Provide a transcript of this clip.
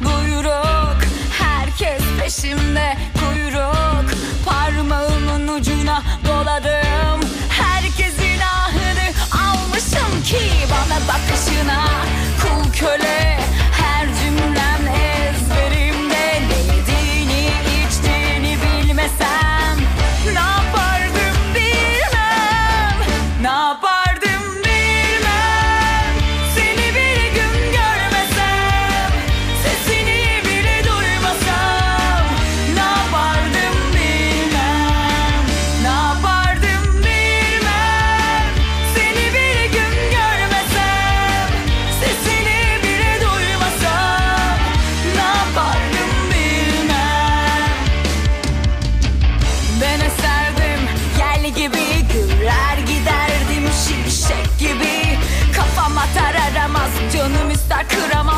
buyruk Herkes peşimde. Kuyruk Parmağımın ucuna doladım. Herkesin ahını almışım ki Bana bakışına. Kul köle ister kıramam.